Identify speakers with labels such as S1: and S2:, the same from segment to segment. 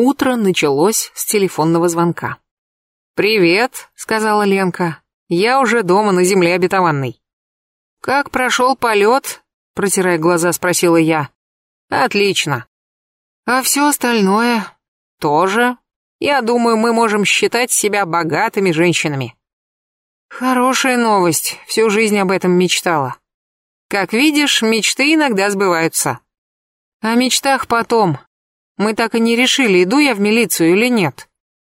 S1: Утро началось с телефонного звонка. «Привет», — сказала Ленка. «Я уже дома на земле обетованной». «Как прошел полет?» — протирая глаза, спросила я. «Отлично». «А все остальное?» «Тоже. Я думаю, мы можем считать себя богатыми женщинами». «Хорошая новость. Всю жизнь об этом мечтала». «Как видишь, мечты иногда сбываются». «О мечтах потом. Мы так и не решили, иду я в милицию или нет».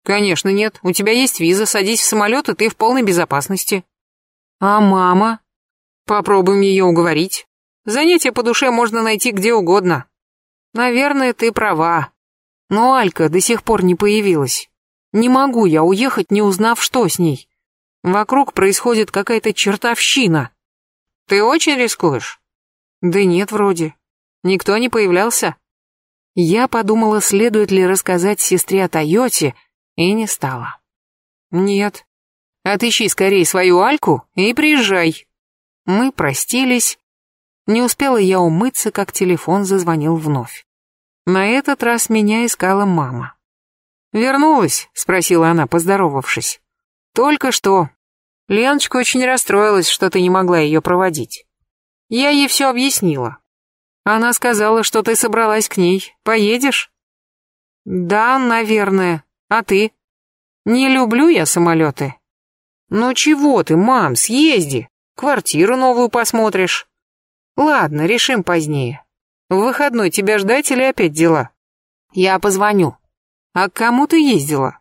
S1: «Конечно нет. У тебя есть виза, садись в самолет, и ты в полной безопасности». «А мама?» «Попробуем ее уговорить. Занятия по душе можно найти где угодно». «Наверное, ты права. Но Алька до сих пор не появилась. Не могу я уехать, не узнав, что с ней. Вокруг происходит какая-то чертовщина. Ты очень рискуешь? Да нет, вроде. Никто не появлялся. Я подумала, следует ли рассказать сестре о Тойоте, и не стала. Нет. Отыщи скорее свою Альку и приезжай. Мы простились. Не успела я умыться, как телефон зазвонил вновь. На этот раз меня искала мама. «Вернулась?» — спросила она, поздоровавшись. «Только что. Леночка очень расстроилась, что ты не могла ее проводить. Я ей все объяснила. Она сказала, что ты собралась к ней. Поедешь?» «Да, наверное. А ты?» «Не люблю я самолеты». «Ну чего ты, мам, съезди. Квартиру новую посмотришь». «Ладно, решим позднее. В выходной тебя ждать или опять дела?» «Я позвоню». «А к кому ты ездила?»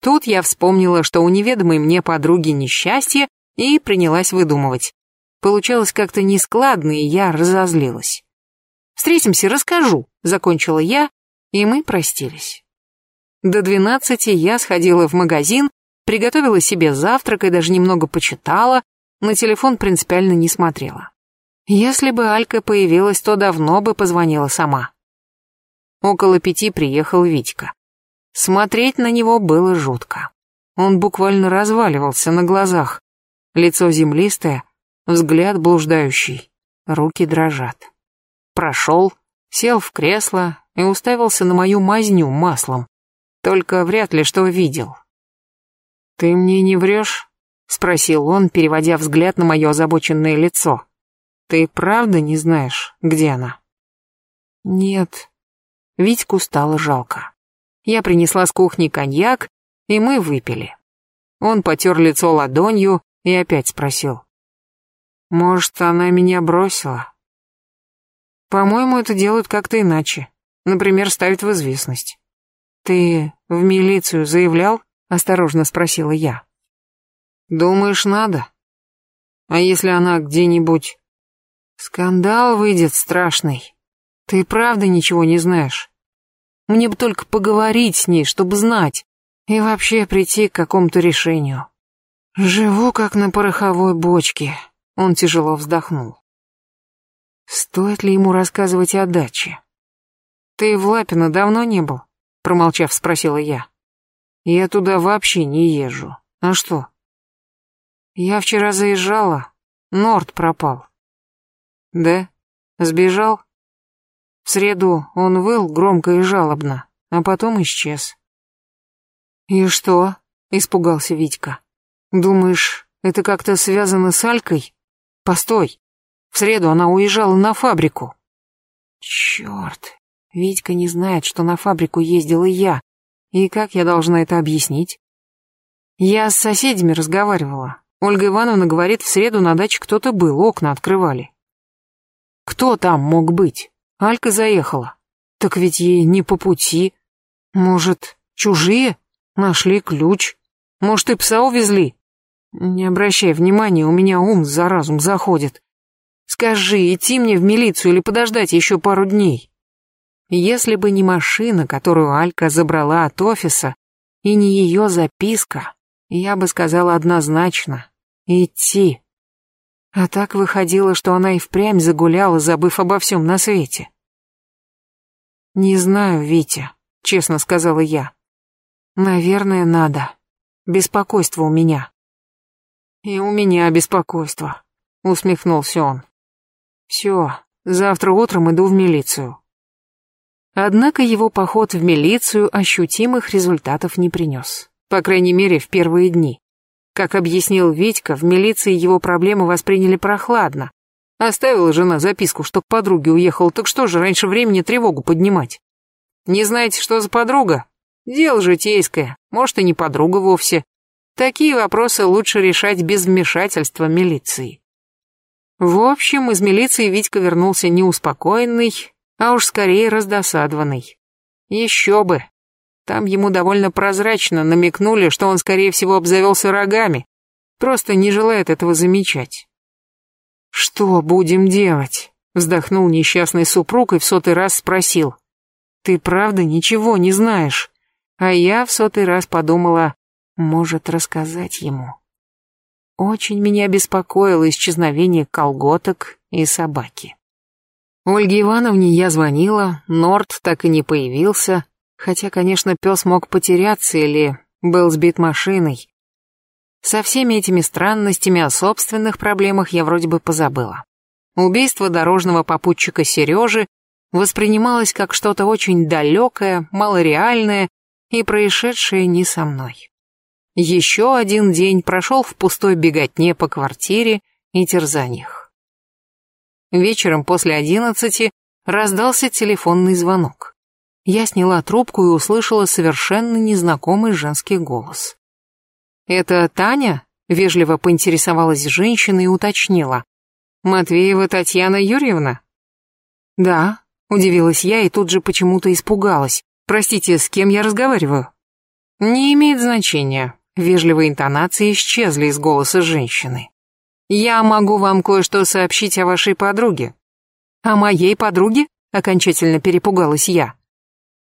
S1: Тут я вспомнила, что у неведомой мне подруги несчастье, и принялась выдумывать. Получалось как-то нескладно, и я разозлилась. «Встретимся, расскажу», — закончила я, и мы простились. До двенадцати я сходила в магазин, приготовила себе завтрак и даже немного почитала, на телефон принципиально не смотрела. Если бы Алька появилась, то давно бы позвонила сама. Около пяти приехал Витька. Смотреть на него было жутко. Он буквально разваливался на глазах. Лицо землистое, взгляд блуждающий, руки дрожат. Прошел, сел в кресло и уставился на мою мазню маслом. Только вряд ли что видел. «Ты мне не врешь?» — спросил он, переводя взгляд на мое озабоченное лицо. «Ты правда не знаешь, где она?» «Нет». Витьку стало жалко. Я принесла с кухни коньяк, и мы выпили. Он потер лицо ладонью и опять спросил. «Может, она меня бросила?» «По-моему, это делают как-то иначе. Например, ставят в известность». «Ты в милицию заявлял?» — осторожно спросила я. «Думаешь, надо? А если она где-нибудь...» «Скандал выйдет страшный. Ты правда ничего не знаешь?» Мне бы только поговорить с ней, чтобы знать, и вообще прийти к какому-то решению. Живу как на пороховой бочке. Он тяжело вздохнул. Стоит ли ему рассказывать о даче? Ты в Лапино давно не был? Промолчав, спросила я. Я туда вообще не езжу. А что? Я вчера заезжала. Норд пропал. Да? Сбежал? В среду он выл громко и жалобно, а потом исчез. «И что?» — испугался Витька. «Думаешь, это как-то связано с Алькой? Постой, в среду она уезжала на фабрику». «Черт, Витька не знает, что на фабрику ездила я, и как я должна это объяснить?» «Я с соседями разговаривала. Ольга Ивановна говорит, в среду на даче кто-то был, окна открывали». «Кто там мог быть?» Алька заехала. Так ведь ей не по пути. Может, чужие? Нашли ключ. Может, и пса увезли? Не обращай внимания, у меня ум за разум заходит. Скажи, идти мне в милицию или подождать еще пару дней? Если бы не машина, которую Алька забрала от офиса, и не ее записка, я бы сказала однозначно — идти. А так выходило, что она и впрямь загуляла, забыв обо всем на свете. «Не знаю, Витя», — честно сказала я. «Наверное, надо. Беспокойство у меня». «И у меня беспокойство», — усмехнулся он. «Все, завтра утром иду в милицию». Однако его поход в милицию ощутимых результатов не принес. По крайней мере, в первые дни. Как объяснил Витька, в милиции его проблемы восприняли прохладно. Оставила жена записку, что к подруге уехал, так что же раньше времени тревогу поднимать? Не знаете, что за подруга? Дело житейское, может и не подруга вовсе. Такие вопросы лучше решать без вмешательства милиции. В общем, из милиции Витька вернулся неуспокоенный, а уж скорее раздосадованный. Еще бы. Там ему довольно прозрачно намекнули, что он, скорее всего, обзавелся рогами, просто не желает этого замечать. «Что будем делать?» — вздохнул несчастный супруг и в сотый раз спросил. «Ты правда ничего не знаешь?» А я в сотый раз подумала, может рассказать ему. Очень меня беспокоило исчезновение колготок и собаки. Ольге Ивановне я звонила, Норт так и не появился, хотя, конечно, пес мог потеряться или был сбит машиной. Со всеми этими странностями о собственных проблемах я вроде бы позабыла. Убийство дорожного попутчика Сережи воспринималось как что-то очень далекое, малореальное и происшедшее не со мной. Еще один день прошел в пустой беготне по квартире и терзаниях. Вечером после одиннадцати раздался телефонный звонок. Я сняла трубку и услышала совершенно незнакомый женский голос. «Это Таня?» — вежливо поинтересовалась женщина и уточнила. «Матвеева Татьяна Юрьевна?» «Да», — удивилась я и тут же почему-то испугалась. «Простите, с кем я разговариваю?» «Не имеет значения», — вежливые интонации исчезли из голоса женщины. Я могу вам кое-что сообщить о вашей подруге. О моей подруге? Окончательно перепугалась я.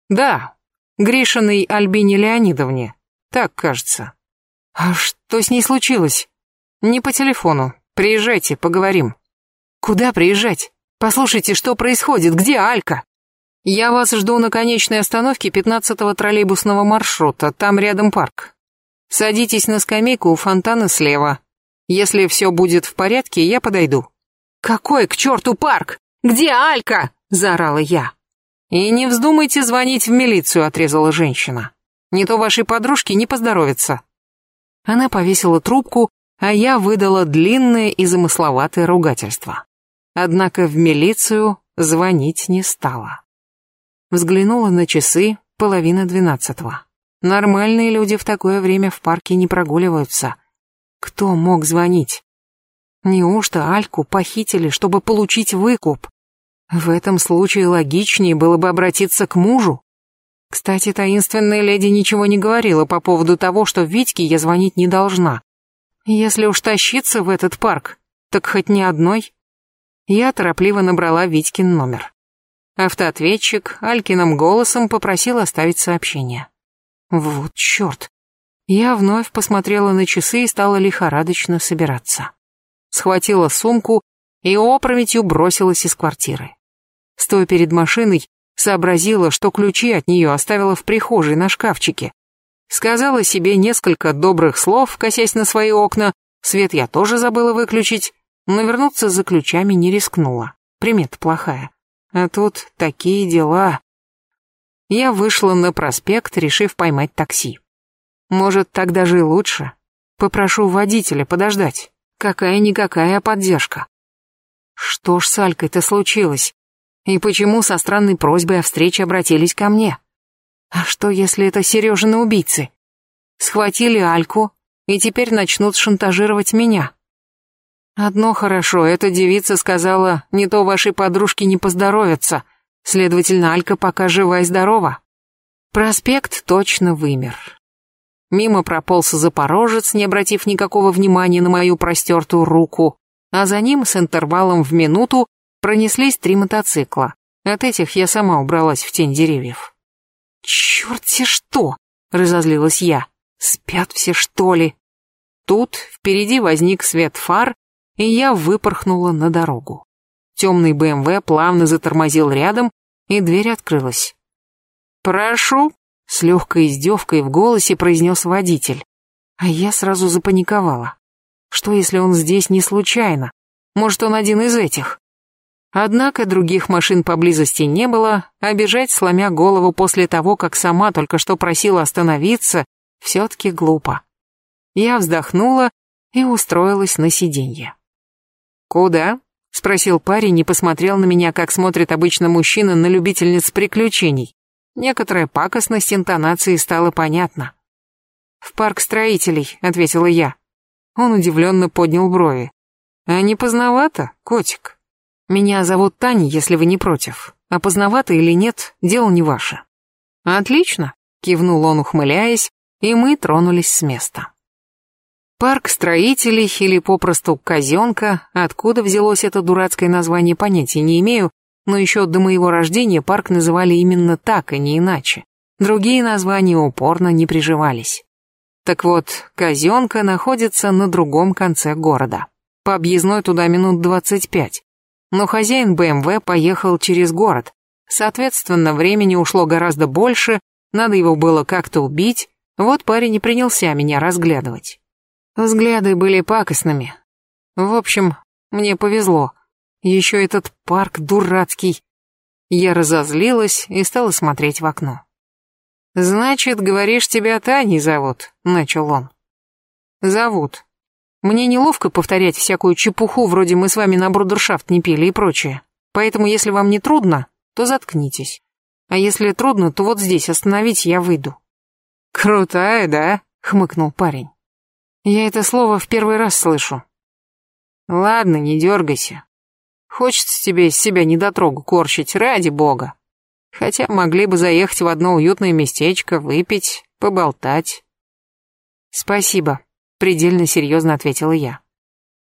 S1: Да, Гришиной Альбине Леонидовне. Так кажется. А что с ней случилось? Не по телефону. Приезжайте, поговорим. Куда приезжать? Послушайте, что происходит? Где Алька? Я вас жду на конечной остановке 15-го троллейбусного маршрута. Там рядом парк. Садитесь на скамейку у фонтана слева. Если все будет в порядке, я подойду». «Какой к черту парк? Где Алька?» – заорала я. «И не вздумайте звонить в милицию», – отрезала женщина. «Не то вашей подружке не поздоровится». Она повесила трубку, а я выдала длинное и замысловатое ругательство. Однако в милицию звонить не стала. Взглянула на часы, половина двенадцатого. Нормальные люди в такое время в парке не прогуливаются. Кто мог звонить? Неужто Альку похитили, чтобы получить выкуп? В этом случае логичнее было бы обратиться к мужу. Кстати, таинственная леди ничего не говорила по поводу того, что Витьке я звонить не должна. Если уж тащиться в этот парк, так хоть не одной. Я торопливо набрала Витькин номер. Автоответчик Алькиным голосом попросил оставить сообщение. Вот черт, я вновь посмотрела на часы и стала лихорадочно собираться. Схватила сумку и опрометью бросилась из квартиры. Стоя перед машиной, сообразила, что ключи от нее оставила в прихожей на шкафчике. Сказала себе несколько добрых слов, косясь на свои окна, свет я тоже забыла выключить, но вернуться за ключами не рискнула. Примета плохая. А тут такие дела. Я вышла на проспект, решив поймать такси. Может, так даже и лучше. Попрошу водителя подождать. Какая-никакая поддержка. Что ж с Алькой-то случилось? И почему со странной просьбой о встрече обратились ко мне? А что, если это Сережины убийцы? Схватили Альку и теперь начнут шантажировать меня. Одно хорошо, эта девица сказала, не то вашей подружке не поздоровится, следовательно, Алька пока жива и здорова. Проспект точно вымер. Мимо прополз запорожец, не обратив никакого внимания на мою простертую руку, а за ним с интервалом в минуту пронеслись три мотоцикла. От этих я сама убралась в тень деревьев. «Черт-те что!» — разозлилась я. «Спят все, что ли?» Тут впереди возник свет фар, и я выпорхнула на дорогу. Темный БМВ плавно затормозил рядом, и дверь открылась. «Прошу», с легкой издевкой в голосе произнес водитель. А я сразу запаниковала. Что, если он здесь не случайно? Может, он один из этих? Однако других машин поблизости не было, а бежать, сломя голову после того, как сама только что просила остановиться, все-таки глупо. Я вздохнула и устроилась на сиденье. «Куда?» — спросил парень и посмотрел на меня, как смотрит обычно мужчина на любительниц приключений. Некоторая пакостность интонации стала понятна. «В парк строителей», — ответила я. Он удивленно поднял брови. «А не поздновато, котик?» Меня зовут Таня, если вы не против. А поздновато или нет, дело не ваше. Отлично, кивнул он, ухмыляясь, и мы тронулись с места. Парк строителей или попросту казенка, откуда взялось это дурацкое название, понятия не имею, но еще до моего рождения парк называли именно так, а не иначе. Другие названия упорно не приживались. Так вот, казенка находится на другом конце города. По объездной туда минут двадцать пять но хозяин БМВ поехал через город. Соответственно, времени ушло гораздо больше, надо его было как-то убить, вот парень и принялся меня разглядывать. Взгляды были пакостными. В общем, мне повезло. Еще этот парк дурацкий. Я разозлилась и стала смотреть в окно. «Значит, говоришь, тебя Таней зовут?» — начал он. «Зовут. Мне неловко повторять всякую чепуху, вроде мы с вами на брудершафт не пили и прочее. Поэтому, если вам не трудно, то заткнитесь. А если трудно, то вот здесь остановить я выйду. Крутая, да? хмыкнул парень. Я это слово в первый раз слышу. Ладно, не дергайся. Хочется тебе из себя недотрогу корчить, ради бога. Хотя могли бы заехать в одно уютное местечко, выпить, поболтать. Спасибо, предельно серьезно ответила я.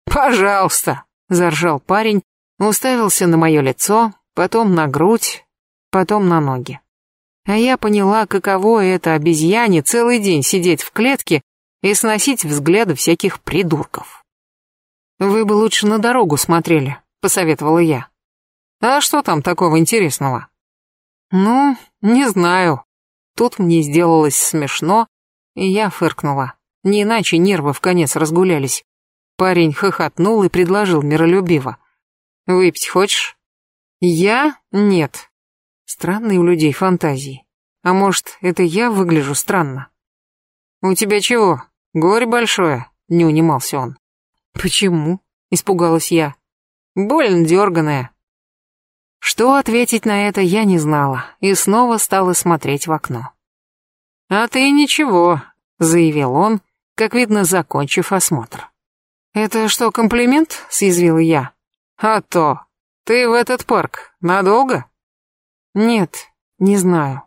S1: «Пожалуйста», — заржал парень, уставился на мое лицо, потом на грудь, потом на ноги. А я поняла, каково это обезьяне целый день сидеть в клетке и сносить взгляды всяких придурков. «Вы бы лучше на дорогу смотрели», — посоветовала я. «А что там такого интересного?» «Ну, не знаю». Тут мне сделалось смешно, и я фыркнула. Не иначе нервы в конец разгулялись. Парень хохотнул и предложил миролюбиво. «Выпить хочешь?» «Я? Нет». Странные у людей фантазии. А может, это я выгляжу странно? «У тебя чего? Горе большое?» — не унимался он. «Почему?» — испугалась я. «Больно дерганая». Что ответить на это я не знала и снова стала смотреть в окно. «А ты ничего», — заявил он как видно, закончив осмотр. «Это что, комплимент?» — съязвила я. «А то. Ты в этот парк надолго?» «Нет, не знаю».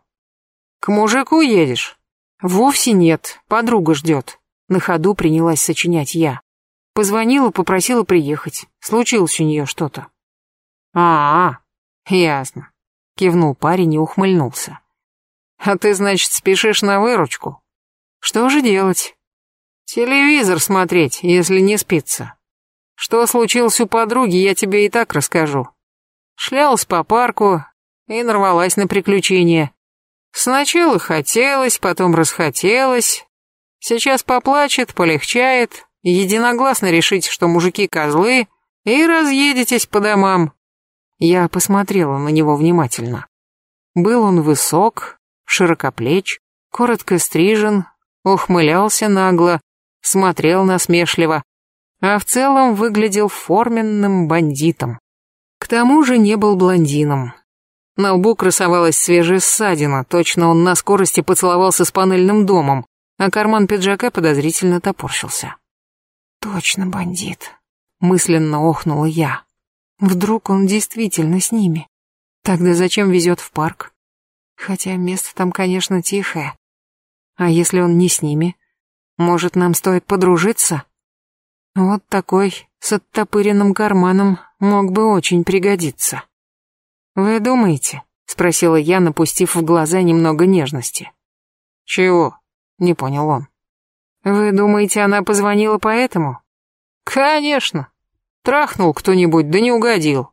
S1: «К мужику едешь?» «Вовсе нет, подруга ждет». На ходу принялась сочинять я. Позвонила, попросила приехать. Случилось у нее что-то. «А, -а ясно», — кивнул парень и ухмыльнулся. «А ты, значит, спешишь на выручку?» «Что же делать? Телевизор смотреть, если не спится. Что случилось у подруги, я тебе и так расскажу. Шлялась по парку и нарвалась на приключения. Сначала хотелось, потом расхотелось. Сейчас поплачет, полегчает, единогласно решить, что мужики козлы, и разъедетесь по домам. Я посмотрела на него внимательно. Был он высок, широкоплеч, коротко стрижен, ухмылялся нагло, смотрел насмешливо, а в целом выглядел форменным бандитом. К тому же не был блондином. На лбу красовалась свежая ссадина, точно он на скорости поцеловался с панельным домом, а карман пиджака подозрительно топорщился. «Точно бандит», — мысленно охнула я. «Вдруг он действительно с ними? Тогда зачем везет в парк? Хотя место там, конечно, тихое. А если он не с ними, может, нам стоит подружиться? Вот такой с оттопыренным карманом мог бы очень пригодиться. Вы думаете? Спросила я, напустив в глаза немного нежности. Чего? Не понял он. Вы думаете, она позвонила поэтому? Конечно. Трахнул кто-нибудь, да не угодил.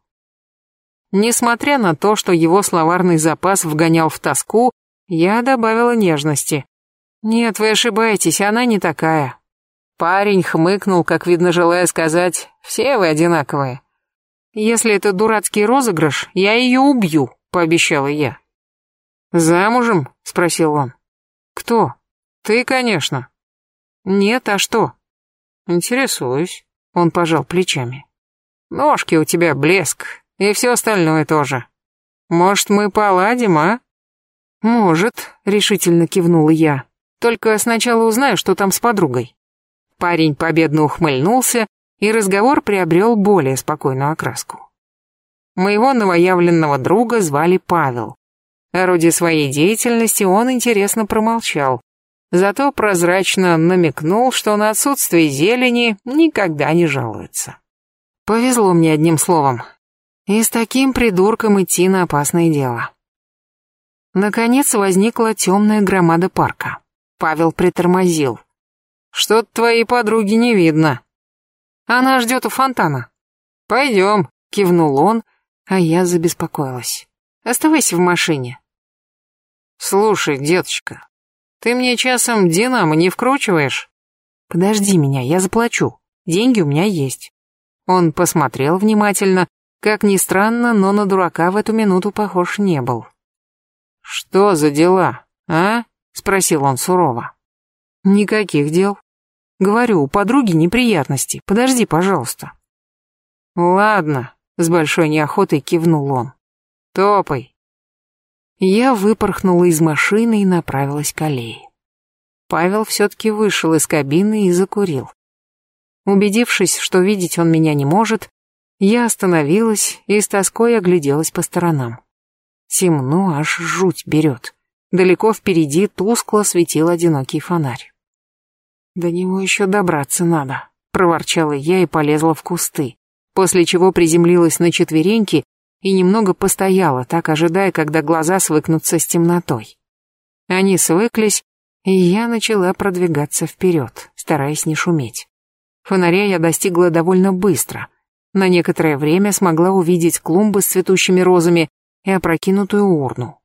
S1: Несмотря на то, что его словарный запас вгонял в тоску, я добавила нежности. «Нет, вы ошибаетесь, она не такая». Парень хмыкнул, как видно, желая сказать, «Все вы одинаковые». Если это дурацкий розыгрыш, я ее убью, пообещала я. Замужем? спросил он. Кто? Ты, конечно. Нет, а что? Интересуюсь. Он пожал плечами. Ножки у тебя блеск, и все остальное тоже. Может, мы поладим, а? Может, решительно кивнула я. Только сначала узнаю, что там с подругой. Парень победно ухмыльнулся, и разговор приобрел более спокойную окраску. Моего новоявленного друга звали Павел. О роде своей деятельности он интересно промолчал, зато прозрачно намекнул, что на отсутствие зелени никогда не жалуется. Повезло мне одним словом. И с таким придурком идти на опасное дело. Наконец возникла темная громада парка. Павел притормозил. «Что-то твоей подруги не видно. Она ждет у фонтана». «Пойдем», — кивнул он, а я забеспокоилась. «Оставайся в машине». «Слушай, деточка, ты мне часом динамо не вкручиваешь?» «Подожди меня, я заплачу. Деньги у меня есть». Он посмотрел внимательно. Как ни странно, но на дурака в эту минуту похож не был. «Что за дела, а?» — спросил он сурово. «Никаких дел. Говорю, у подруги неприятности. Подожди, пожалуйста». «Ладно», — с большой неохотой кивнул он. «Топай». Я выпорхнула из машины и направилась к аллее. Павел все-таки вышел из кабины и закурил. Убедившись, что видеть он меня не может, я остановилась и с тоской огляделась по сторонам. Темно, аж жуть берет. Далеко впереди тускло светил одинокий фонарь. До него еще добраться надо, проворчала я и полезла в кусты, после чего приземлилась на четвереньки и немного постояла, так ожидая, когда глаза свыкнутся с темнотой. Они свыклись, и я начала продвигаться вперед, стараясь не шуметь. Фонаря я достигла довольно быстро. На некоторое время смогла увидеть клумбы с цветущими розами и опрокинутую урну.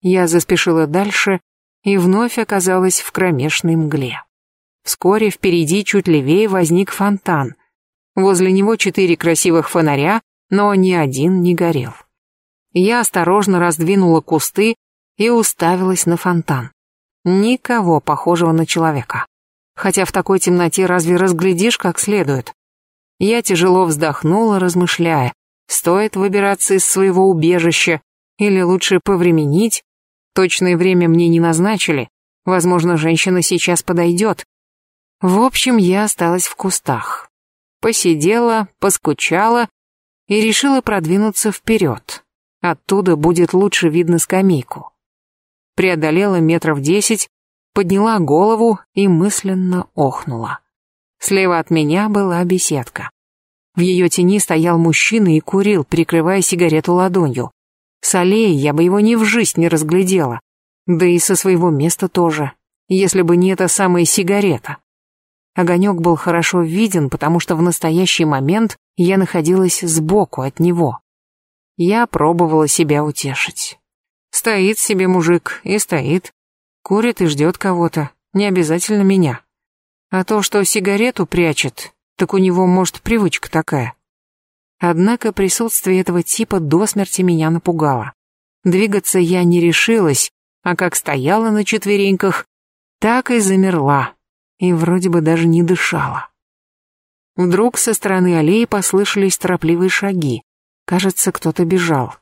S1: Я заспешила дальше и вновь оказалась в кромешной мгле. Вскоре впереди чуть левее возник фонтан. Возле него четыре красивых фонаря, но ни один не горел. Я осторожно раздвинула кусты и уставилась на фонтан. Никого похожего на человека хотя в такой темноте разве разглядишь как следует? Я тяжело вздохнула, размышляя, стоит выбираться из своего убежища или лучше повременить. Точное время мне не назначили, возможно, женщина сейчас подойдет. В общем, я осталась в кустах. Посидела, поскучала и решила продвинуться вперед. Оттуда будет лучше видно скамейку. Преодолела метров десять, подняла голову и мысленно охнула. Слева от меня была беседка. В ее тени стоял мужчина и курил, прикрывая сигарету ладонью. С аллеи я бы его ни в жизнь не разглядела. Да и со своего места тоже, если бы не эта самая сигарета. Огонек был хорошо виден, потому что в настоящий момент я находилась сбоку от него. Я пробовала себя утешить. Стоит себе мужик и стоит, Курит и ждет кого-то, не обязательно меня. А то, что сигарету прячет, так у него, может, привычка такая. Однако присутствие этого типа до смерти меня напугало. Двигаться я не решилась, а как стояла на четвереньках, так и замерла, и вроде бы даже не дышала. Вдруг со стороны аллеи послышались торопливые шаги. Кажется, кто-то бежал.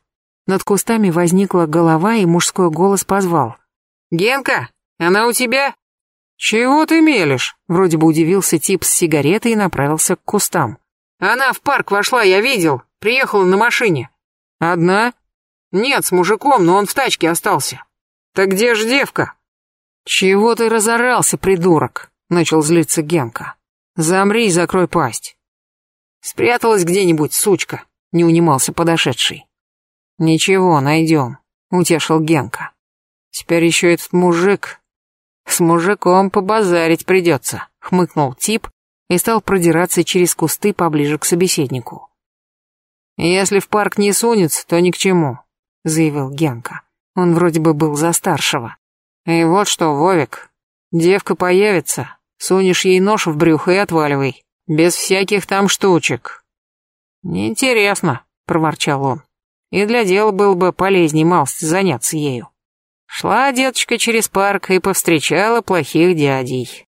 S1: Над кустами возникла голова, и мужской голос позвал. «Генка, она у тебя?» «Чего ты мелешь?» Вроде бы удивился тип с сигаретой и направился к кустам. «Она в парк вошла, я видел. Приехала на машине». «Одна?» «Нет, с мужиком, но он в тачке остался». «Так где ж девка?» «Чего ты разорался, придурок?» Начал злиться Генка. «Замри и закрой пасть». «Спряталась где-нибудь, сучка», не унимался подошедший. «Ничего, найдем», утешил Генка. Теперь еще этот мужик. С мужиком побазарить придется, хмыкнул тип и стал продираться через кусты поближе к собеседнику. Если в парк не сунется, то ни к чему, заявил Генка. Он вроде бы был за старшего. И вот что, Вовик, девка появится, сунешь ей нож в брюхо и отваливай, без всяких там штучек. Неинтересно, проворчал он. «И для дела было бы полезней малость заняться ею». Шла деточка через парк и повстречала плохих дядей.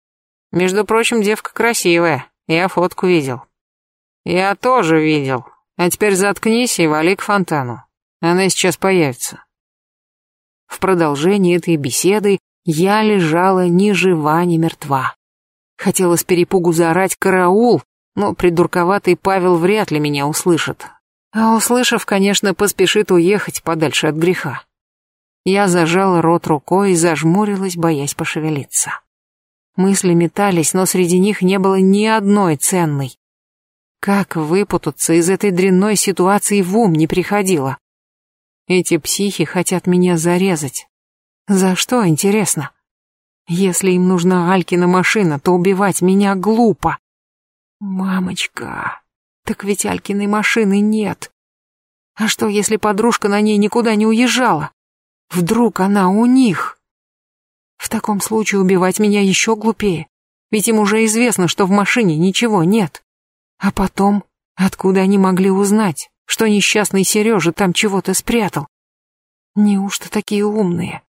S1: Между прочим, девка красивая, я фотку видел. Я тоже видел. А теперь заткнись и вали к фонтану. Она сейчас появится. В продолжении этой беседы я лежала ни жива, ни мертва. Хотела с перепугу заорать «караул», но придурковатый Павел вряд ли меня услышит. А услышав, конечно, поспешит уехать подальше от греха. Я зажала рот рукой и зажмурилась, боясь пошевелиться. Мысли метались, но среди них не было ни одной ценной. Как выпутаться из этой дрянной ситуации в ум не приходило. Эти психи хотят меня зарезать. За что, интересно? Если им нужна Алькина машина, то убивать меня глупо. Мамочка, так ведь Алькиной машины нет. А что, если подружка на ней никуда не уезжала? Вдруг она у них? В таком случае убивать меня еще глупее, ведь им уже известно, что в машине ничего нет. А потом, откуда они могли узнать, что несчастный Сережа там чего-то спрятал? Неужто такие умные?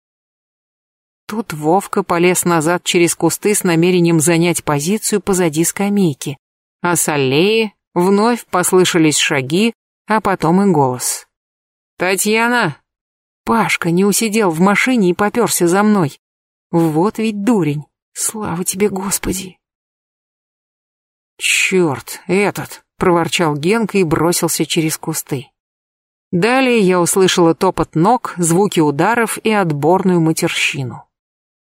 S1: Тут Вовка полез назад через кусты с намерением занять позицию позади скамейки, а с аллеи вновь послышались шаги, а потом и голос. «Татьяна!» Пашка не усидел в машине и поперся за мной. Вот ведь дурень. Слава тебе, Господи. Черт, этот, проворчал Генка и бросился через кусты. Далее я услышала топот ног, звуки ударов и отборную матерщину.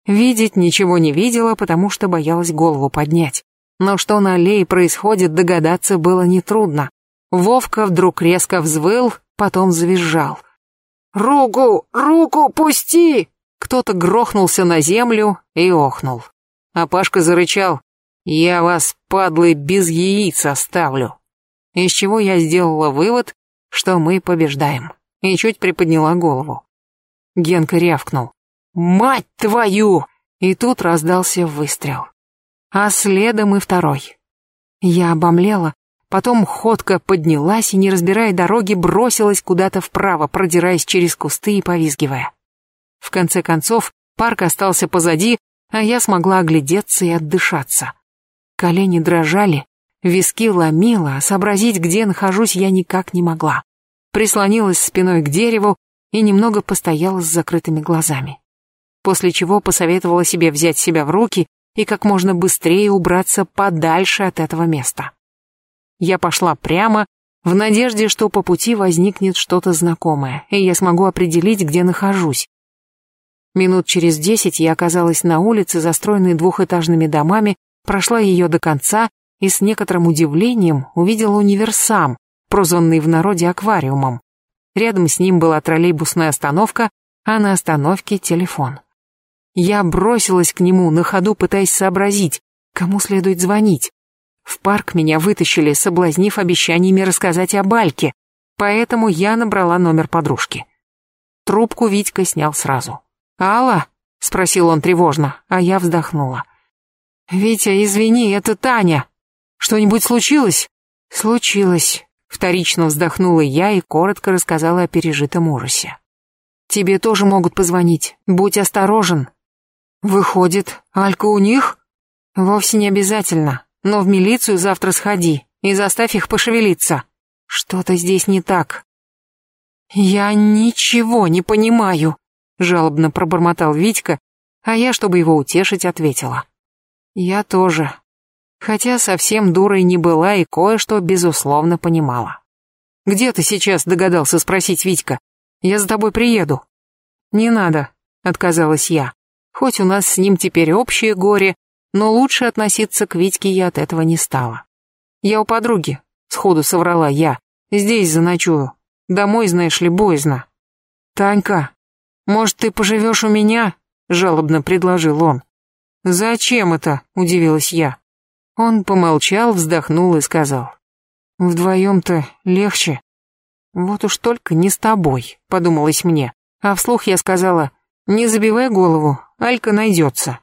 S1: Видеть ничего не видела, потому что боялась голову поднять. Но что на аллее происходит, догадаться было нетрудно. Вовка вдруг резко взвыл, потом завизжал. «Руку! Руку пусти!» Кто-то грохнулся на землю и охнул. А Пашка зарычал. «Я вас, падлы, без яиц оставлю». Из чего я сделала вывод, что мы побеждаем. И чуть приподняла голову. Генка рявкнул. «Мать твою!» И тут раздался выстрел. А следом и второй. Я обомлела, Потом ходка поднялась и, не разбирая дороги, бросилась куда-то вправо, продираясь через кусты и повизгивая. В конце концов, парк остался позади, а я смогла оглядеться и отдышаться. Колени дрожали, виски ломило, а сообразить, где нахожусь, я никак не могла. Прислонилась спиной к дереву и немного постояла с закрытыми глазами. После чего посоветовала себе взять себя в руки и как можно быстрее убраться подальше от этого места. Я пошла прямо, в надежде, что по пути возникнет что-то знакомое, и я смогу определить, где нахожусь. Минут через десять я оказалась на улице, застроенной двухэтажными домами, прошла ее до конца и с некоторым удивлением увидела универсам, прозванный в народе аквариумом. Рядом с ним была троллейбусная остановка, а на остановке телефон. Я бросилась к нему, на ходу пытаясь сообразить, кому следует звонить. В парк меня вытащили, соблазнив обещаниями рассказать о Бальке, поэтому я набрала номер подружки. Трубку Витька снял сразу. «Алла?» — спросил он тревожно, а я вздохнула. «Витя, извини, это Таня. Что-нибудь случилось?» «Случилось», — вторично вздохнула я и коротко рассказала о пережитом ужасе. «Тебе тоже могут позвонить. Будь осторожен». «Выходит, Алька у них?» «Вовсе не обязательно но в милицию завтра сходи и заставь их пошевелиться. Что-то здесь не так. Я ничего не понимаю, жалобно пробормотал Витька, а я, чтобы его утешить, ответила. Я тоже. Хотя совсем дурой не была и кое-что, безусловно, понимала. «Где ты сейчас?» — догадался спросить Витька. «Я за тобой приеду». «Не надо», — отказалась я. «Хоть у нас с ним теперь общее горе, но лучше относиться к Витьке я от этого не стала. «Я у подруги», — сходу соврала я, — «здесь заночую. Домой, знаешь ли, боязно». «Танька, может, ты поживешь у меня?» — жалобно предложил он. «Зачем это?» — удивилась я. Он помолчал, вздохнул и сказал. «Вдвоем-то легче». «Вот уж только не с тобой», — подумалось мне. А вслух я сказала, «Не забивай голову, Алька найдется».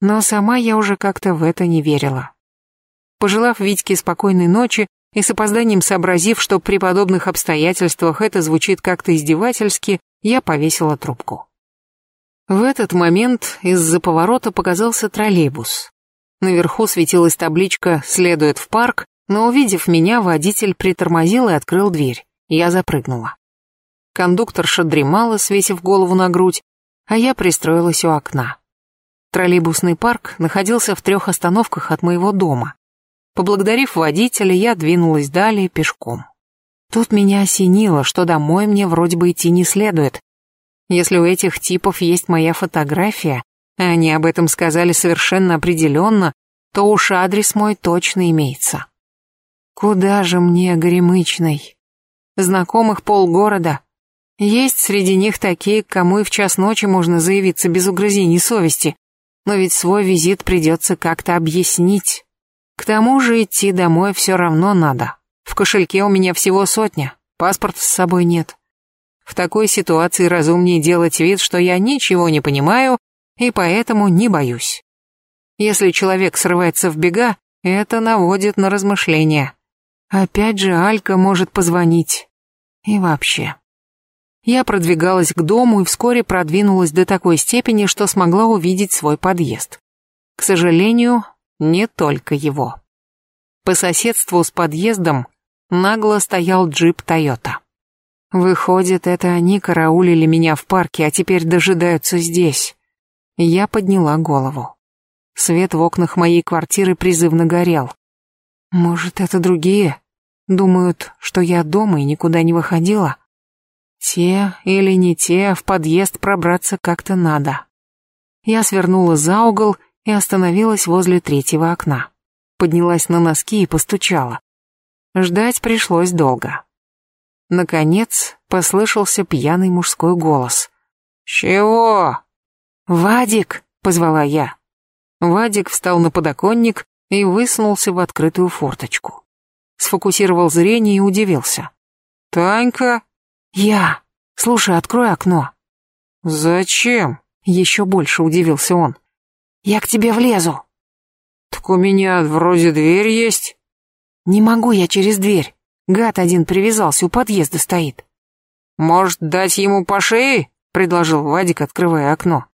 S1: Но сама я уже как-то в это не верила. Пожелав Витьке спокойной ночи, и с опозданием сообразив, что при подобных обстоятельствах это звучит как-то издевательски, я повесила трубку. В этот момент из-за поворота показался троллейбус. Наверху светилась табличка «Следует в парк», но увидев меня, водитель притормозил и открыл дверь. Я запрыгнула. Кондукторша дремала, свесив голову на грудь, а я пристроилась у окна. Троллейбусный парк находился в трех остановках от моего дома. Поблагодарив водителя, я двинулась далее пешком. Тут меня осенило, что домой мне вроде бы идти не следует. Если у этих типов есть моя фотография, а они об этом сказали совершенно определенно, то уж адрес мой точно имеется. Куда же мне, горемычной? Знакомых полгорода. Есть среди них такие, к кому и в час ночи можно заявиться без угрызений совести, но ведь свой визит придется как-то объяснить. К тому же идти домой все равно надо. В кошельке у меня всего сотня, паспорта с собой нет. В такой ситуации разумнее делать вид, что я ничего не понимаю и поэтому не боюсь. Если человек срывается в бега, это наводит на размышления. Опять же Алька может позвонить. И вообще. Я продвигалась к дому и вскоре продвинулась до такой степени, что смогла увидеть свой подъезд. К сожалению, не только его. По соседству с подъездом нагло стоял джип Тойота. Выходит, это они караулили меня в парке, а теперь дожидаются здесь. Я подняла голову. Свет в окнах моей квартиры призывно горел. Может, это другие? Думают, что я дома и никуда не выходила? Те или не те, в подъезд пробраться как-то надо. Я свернула за угол и остановилась возле третьего окна. Поднялась на носки и постучала. Ждать пришлось долго. Наконец послышался пьяный мужской голос. «Чего?» «Вадик!» — позвала я. Вадик встал на подоконник и высунулся в открытую форточку. Сфокусировал зрение и удивился. «Танька?» «Я. Слушай, открой окно».
S2: «Зачем?»
S1: Еще больше удивился он.
S2: «Я к тебе влезу».
S1: «Так у меня вроде дверь есть».
S2: «Не могу я через дверь. Гад один привязался, у подъезда стоит».
S1: «Может, дать ему по шее?» — предложил Вадик, открывая окно.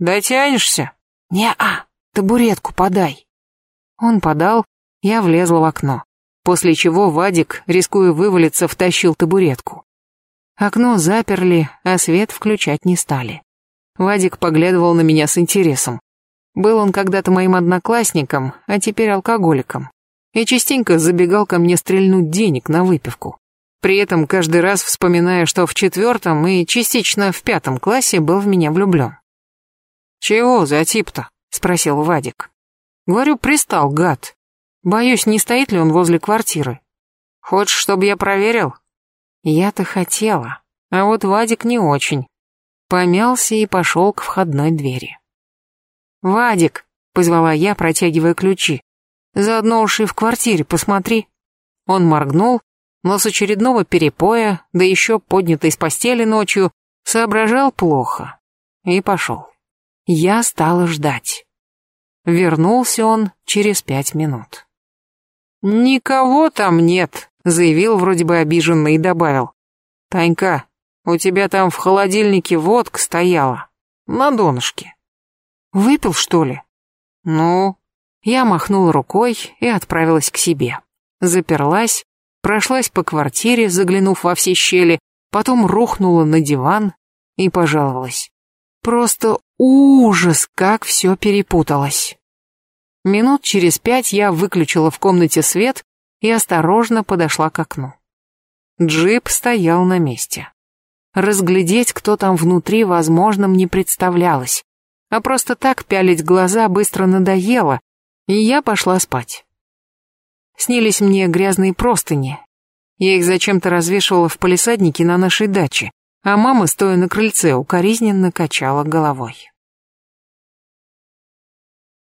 S1: «Дотянешься?»
S2: «Не-а, табуретку подай».
S1: Он подал, я влезла в окно, после чего Вадик, рискуя вывалиться, втащил табуретку. Окно заперли, а свет включать не стали. Вадик поглядывал на меня с интересом. Был он когда-то моим одноклассником, а теперь алкоголиком. И частенько забегал ко мне стрельнуть денег на выпивку. При этом каждый раз вспоминая, что в четвертом и частично в пятом классе был в меня влюблен. «Чего за тип-то?» — спросил Вадик. Говорю, пристал, гад. Боюсь, не стоит ли он возле квартиры. Хочешь, чтобы я проверил? Я-то хотела, а вот Вадик не очень. Помялся и пошел к входной двери. «Вадик», — позвала я, протягивая ключи, — «заодно уж и в квартире посмотри». Он моргнул, но с очередного перепоя, да еще поднятый с постели ночью, соображал плохо. И пошел. Я стала ждать. Вернулся он через пять минут. «Никого там нет», Заявил вроде бы обиженно и добавил. «Танька, у тебя там в холодильнике водка стояла. На донышке». «Выпил, что ли?» «Ну?» Я махнула рукой и отправилась к себе. Заперлась, прошлась по квартире, заглянув во все щели, потом рухнула на диван и пожаловалась. Просто ужас, как все перепуталось. Минут через пять я выключила в комнате свет и осторожно подошла к окну. Джип стоял на месте. Разглядеть, кто там внутри, возможным не представлялось, а просто так пялить глаза быстро надоело, и я пошла спать. Снились мне грязные простыни. Я их зачем-то развешивала в палисаднике на нашей даче, а мама, стоя на крыльце, укоризненно качала головой.